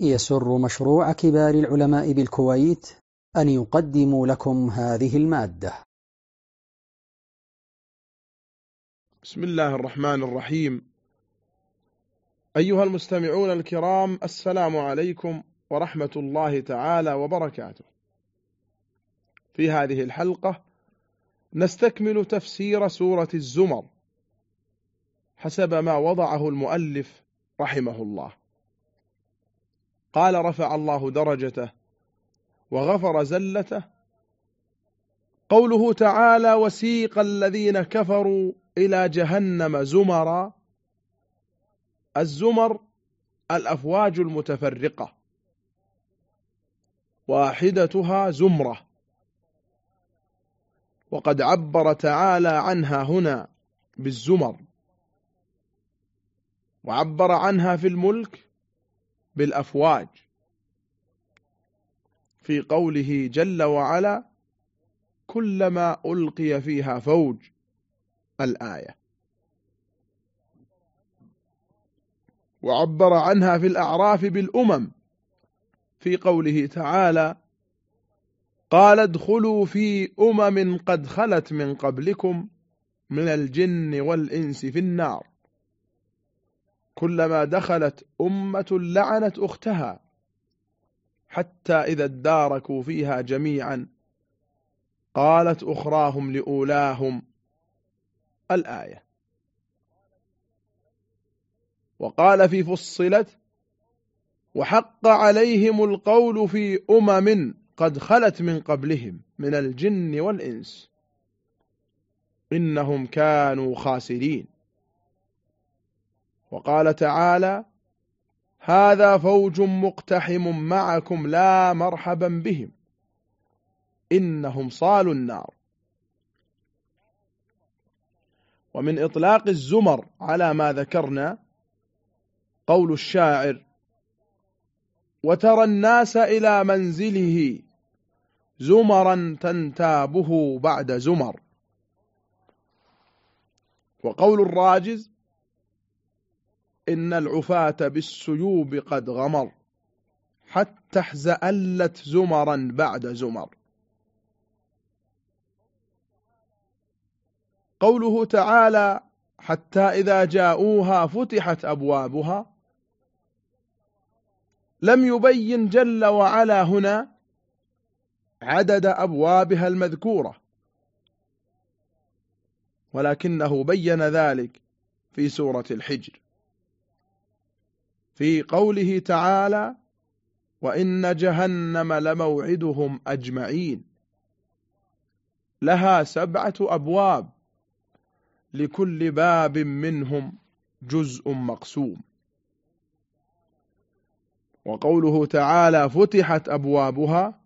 يسر مشروع كبار العلماء بالكويت أن يقدم لكم هذه المادة. بسم الله الرحمن الرحيم. أيها المستمعون الكرام السلام عليكم ورحمة الله تعالى وبركاته. في هذه الحلقة نستكمل تفسير سورة الزمر حسب ما وضعه المؤلف رحمه الله. قال رفع الله درجته وغفر زلته. قوله تعالى وسيق الذين كفروا إلى جهنم زمرا. الزمر الأفواج المتفرقة واحدتها زمرة. وقد عبر تعالى عنها هنا بالزمر وعبر عنها في الملك بالأفواج في قوله جل وعلا كلما ألقي فيها فوج الآية. وعبر عنها في الأعراف بالأمم في قوله تعالى قال ادخلوا في أمم قد خلت من قبلكم من الجن والإنس في النار. كلما دخلت أمة لعنت أختها حتى إذا اداركوا فيها جميعا. قالت أخراهم لأولاهم الآية. وقال في فصلت وحق عليهم القول في أمم قد خلت من قبلهم من الجن والإنس. إنهم كانوا خاسرين. وقال تعالى هذا فوج مقتحم معكم لا مرحبا بهم إنهم صالوا النار. ومن إطلاق الزمر على ما ذكرنا قول الشاعر وترى الناس إلى منزله زمرا تنتابه بعد زمر. وقول الراجز إن العفاة بالسيوب قد غمر حتى احزألت زمرا بعد زمر. قوله تعالى حتى إذا جاءوها فتحت أبوابها لم يبين جل وعلا هنا عدد أبوابها المذكورة ولكنه بين ذلك في سورة الحجر. في قوله تعالى وإن جهنم لموعدهم أجمعين. لها سبعة أبواب لكل باب منهم جزء مقسوم. وقوله تعالى فتحت أبوابها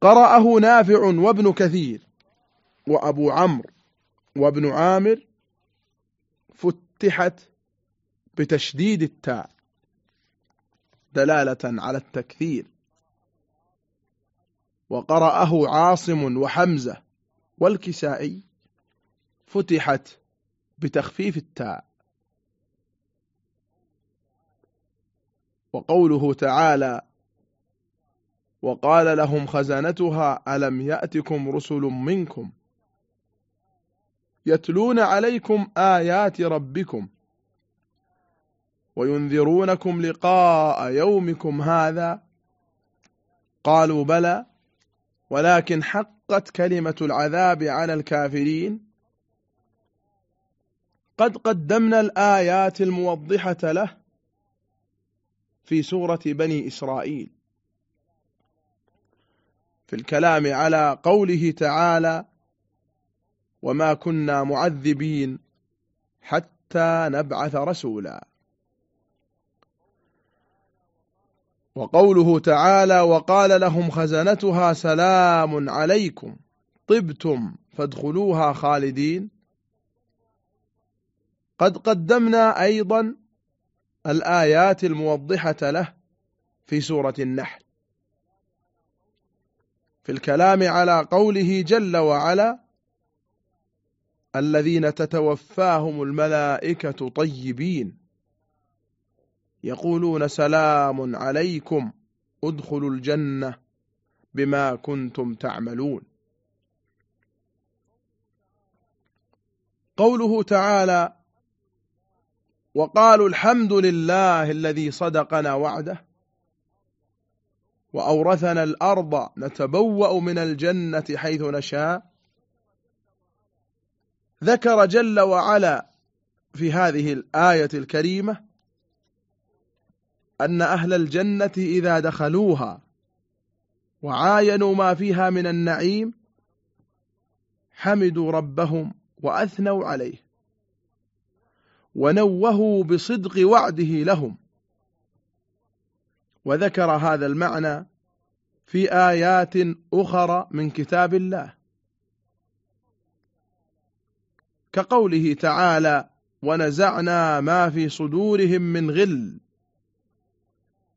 قرأه نافع وابن كثير وأبو عمرو وابن عامر فتحت بتشديد التاء دلالة على التكثير. وقرأه عاصم وحمزة والكسائي فتحت بتخفيف التاء. وقوله تعالى وقال لهم خزنتها ألم يأتكم رسل منكم يتلون عليكم آيات ربكم؟ وينذرونكم لقاء يومكم هذا. قالوا بلى ولكن حقت كلمة العذاب على الكافرين. قد قدمنا الآيات الموضحة له في سورة بني إسرائيل. في الكلام على قوله تعالى وما كنا معذبين حتى نبعث رسولا. وقوله تعالى وقال لهم خزنتها سلام عليكم طبتم فادخلوها خالدين. قد قدمنا أيضا الآيات الموضحة له في سورة النحل. في الكلام على قوله جل وعلا الذين تتوفاهم الملائكة طيبين. يقولون سلام عليكم ادخلوا الجنة بما كنتم تعملون. قوله تعالى وقالوا الحمد لله الذي صدقنا وعده وأورثنا الأرض نتبوأ من الجنة حيث نشاء. ذكر جل وعلا في هذه الآية الكريمة أن أهل الجنة إذا دخلوها وعاينوا ما فيها من النعيم حمدوا ربهم وأثنوا عليه ونوهوا بصدق وعده لهم. وذكر هذا المعنى في آيات أخرى من كتاب الله. كقوله تعالى ونزعنا ما في صدورهم من غل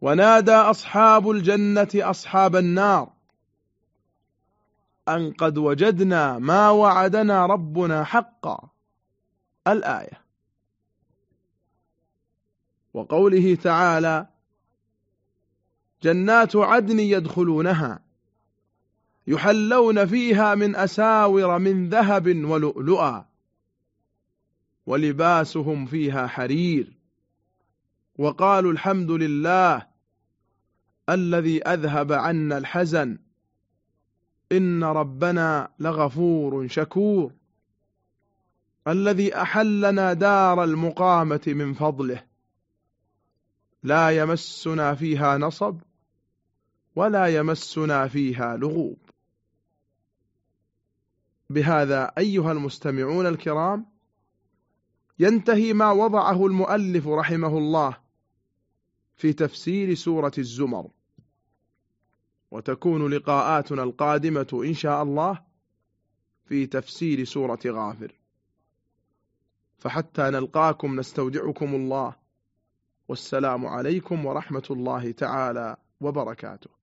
ونادى أصحاب الجنة أصحاب النار أن قد وجدنا ما وعدنا ربنا حقا. الآية. وقوله تعالى جنات عدن يدخلونها يحلون فيها من أساور من ذهب ولؤلؤا ولباسهم فيها حرير. وقالوا الحمد لله الذي أذهب عنا الحزن. إن ربنا لغفور شكور. الذي أحلنا دار المقامة من فضله. لا يمسنا فيها نصب ولا يمسنا فيها لغوب. بهذا أيها المستمعون الكرام ينتهي ما وضعه المؤلف رحمه الله. في تفسير سورة الزمر. وتكون لقاءاتنا القادمة إن شاء الله في تفسير سورة غافر. فحتى نلقاكم نستودعكم الله. والسلام عليكم ورحمة الله تعالى وبركاته.